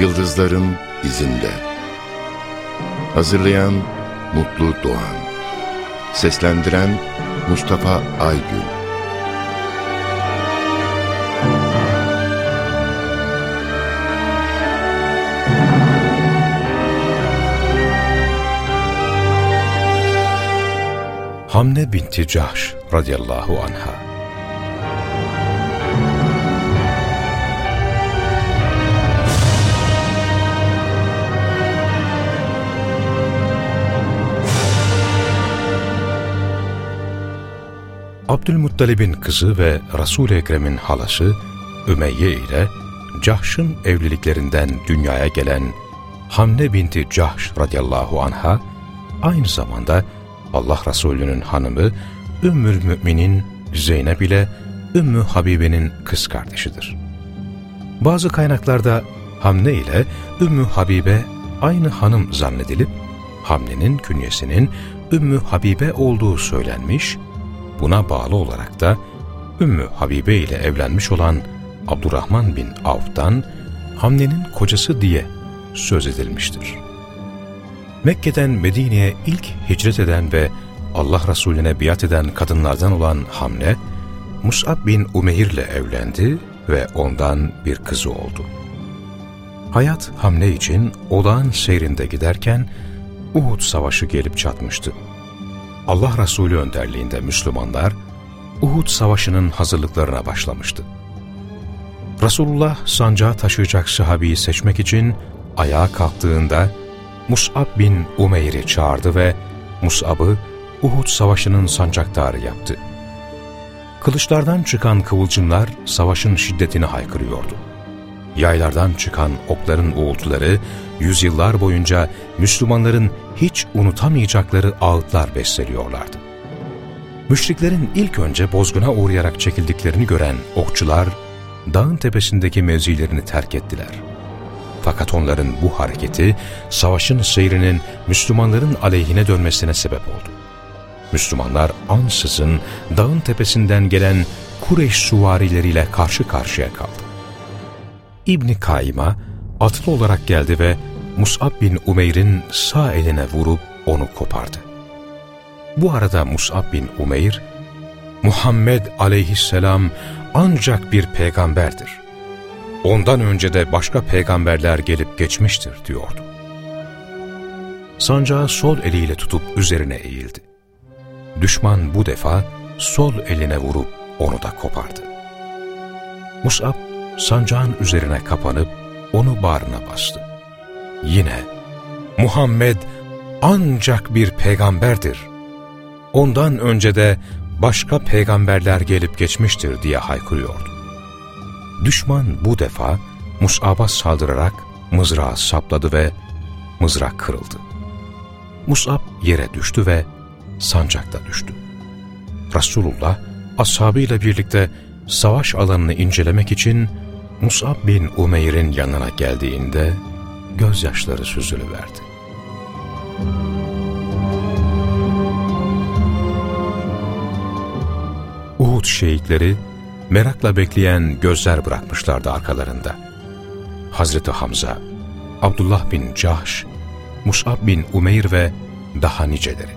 Yıldızların izinde. Hazırlayan Mutlu Doğan. Seslendiren Mustafa Aygün. Hamne binti Cahş radıyallahu anha Abdülmuttalib'in kızı ve Resul-i Ekrem'in halası Ümeyye ile Cahş'ın evliliklerinden dünyaya gelen Hamne binti Cahş radıyallahu anha aynı zamanda Allah Resulü'nün hanımı Ümmül Mü'minin Zeynep ile Ümmü Habibe'nin kız kardeşidir. Bazı kaynaklarda Hamne ile Ümmü Habibe aynı hanım zannedilip Hamne'nin künyesinin Ümmü Habibe olduğu söylenmiş Buna bağlı olarak da Ümmü Habibe ile evlenmiş olan Abdurrahman bin Avf'tan Hamne'nin kocası diye söz edilmiştir. Mekke'den Medine'ye ilk hicret eden ve Allah Resulüne biat eden kadınlardan olan Hamne, Mus'ab bin Umeyr ile evlendi ve ondan bir kızı oldu. Hayat Hamne için olağan seyrinde giderken Uhud Savaşı gelip çatmıştı. Allah Resulü önderliğinde Müslümanlar Uhud Savaşı'nın hazırlıklarına başlamıştı. Resulullah sancağı taşıyacak sahabeyi seçmek için ayağa kalktığında Mus'ab bin Umeyr'i çağırdı ve Mus'ab'ı Uhud Savaşı'nın sancaktarı yaptı. Kılıçlardan çıkan kıvılcımlar savaşın şiddetini haykırıyordu. Yaylardan çıkan okların uğultuları yüzyıllar boyunca Müslümanların hiç unutamayacakları ağıtlar besleniyorlardı. Müşriklerin ilk önce bozguna uğrayarak çekildiklerini gören okçular, dağın tepesindeki mevzilerini terk ettiler. Fakat onların bu hareketi, savaşın seyrinin Müslümanların aleyhine dönmesine sebep oldu. Müslümanlar ansızın dağın tepesinden gelen Kureyş suvarileriyle karşı karşıya kaldı. İbni Kayyım'a atlı olarak geldi ve Mus'ab bin Umeyr'in sağ eline vurup onu kopardı. Bu arada Mus'ab bin Umeyr, Muhammed aleyhisselam ancak bir peygamberdir. Ondan önce de başka peygamberler gelip geçmiştir diyordu. Sancağı sol eliyle tutup üzerine eğildi. Düşman bu defa sol eline vurup onu da kopardı. Mus'ab sancağın üzerine kapanıp onu bağrına bastı. Yine Muhammed ancak bir peygamberdir. Ondan önce de başka peygamberler gelip geçmiştir diye haykırıyordu. Düşman bu defa Mus'ab'a saldırarak mızrağı sapladı ve mızrak kırıldı. Mus'ab yere düştü ve sancakta düştü. Resulullah ashabıyla birlikte savaş alanını incelemek için Mus'ab bin Umeyr'in yanına geldiğinde gözyaşları süzülüverdi. Uhud şehitleri merakla bekleyen gözler bırakmışlardı arkalarında. Hazreti Hamza, Abdullah bin Cahş, Mus'ab bin Umeyr ve daha niceleri.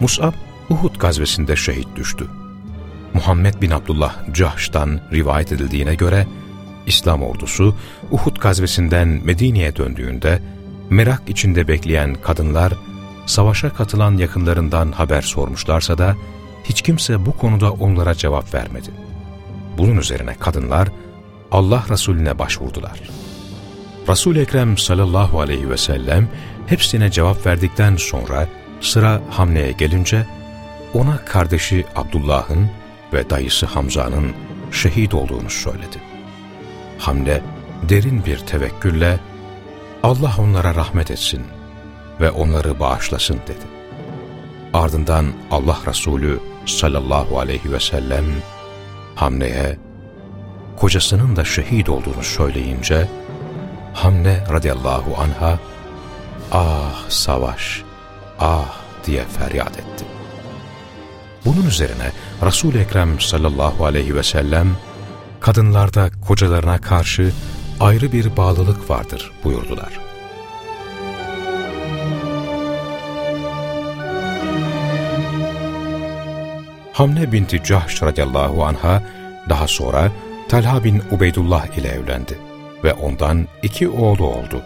Mus'ab, Uhud gazvesinde şehit düştü. Muhammed bin Abdullah Cahş'tan rivayet edildiğine göre, İslam ordusu Uhud gazvesinden Medine'ye döndüğünde merak içinde bekleyen kadınlar savaşa katılan yakınlarından haber sormuşlarsa da hiç kimse bu konuda onlara cevap vermedi. Bunun üzerine kadınlar Allah Resulüne başvurdular. Resul-i Ekrem sallallahu aleyhi ve sellem hepsine cevap verdikten sonra sıra Hamle'ye gelince ona kardeşi Abdullah'ın ve dayısı Hamza'nın şehit olduğunu söyledi. Hamle derin bir tevekkülle Allah onlara rahmet etsin ve onları bağışlasın dedi. Ardından Allah Resulü sallallahu aleyhi ve sellem Hamle'ye kocasının da şehit olduğunu söyleyince Hamle radıyallahu anha ah savaş ah diye feryat etti. Bunun üzerine Resul-i Ekrem sallallahu aleyhi ve sellem kadınlarda kocalarına karşı ayrı bir bağlılık vardır buyurdular. Hamne binti Cahş radıyallahu anha daha sonra Talha bin Ubeydullah ile evlendi ve ondan iki oğlu oldu.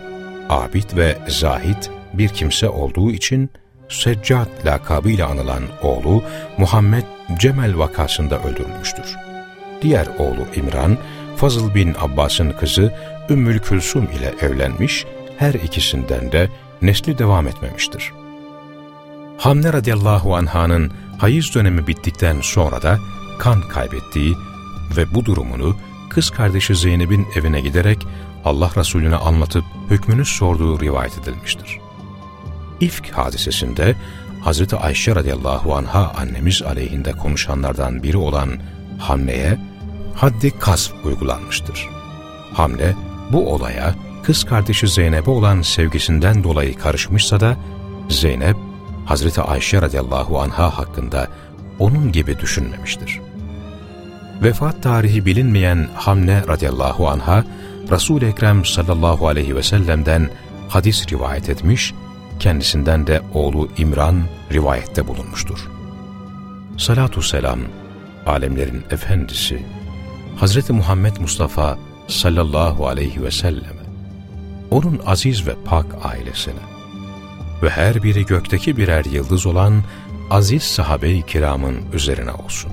Abid ve Zahid bir kimse olduğu için Seccad lakabıyla anılan oğlu Muhammed Cemel vakasında öldürülmüştür. Diğer oğlu İmran, Fazıl bin Abbas'ın kızı Ümmül Külsum ile evlenmiş, her ikisinden de nesli devam etmemiştir. Hamne radıyallahu anhanın hayız dönemi bittikten sonra da kan kaybettiği ve bu durumunu kız kardeşi Zeynep'in evine giderek Allah Resulüne anlatıp hükmünü sorduğu rivayet edilmiştir. İfk hadisesinde Hz. Ayşe radıyallahu anha annemiz aleyhinde konuşanlardan biri olan Hamne'ye haddi kasf uygulanmıştır. Hamle bu olaya kız kardeşi Zeynep'e olan sevgisinden dolayı karışmışsa da Zeynep Hazreti Ayşe radıyallahu anha hakkında onun gibi düşünmemiştir. Vefat tarihi bilinmeyen Hamne radıyallahu anha, Resul-i Ekrem sallallahu aleyhi ve sellem'den hadis rivayet etmiş, kendisinden de oğlu İmran rivayette bulunmuştur. Salatu selam, alemlerin efendisi, Hazreti Muhammed Mustafa sallallahu aleyhi ve selleme, onun aziz ve pak ailesine ve her biri gökteki birer yıldız olan aziz sahabe-i kiramın üzerine olsun.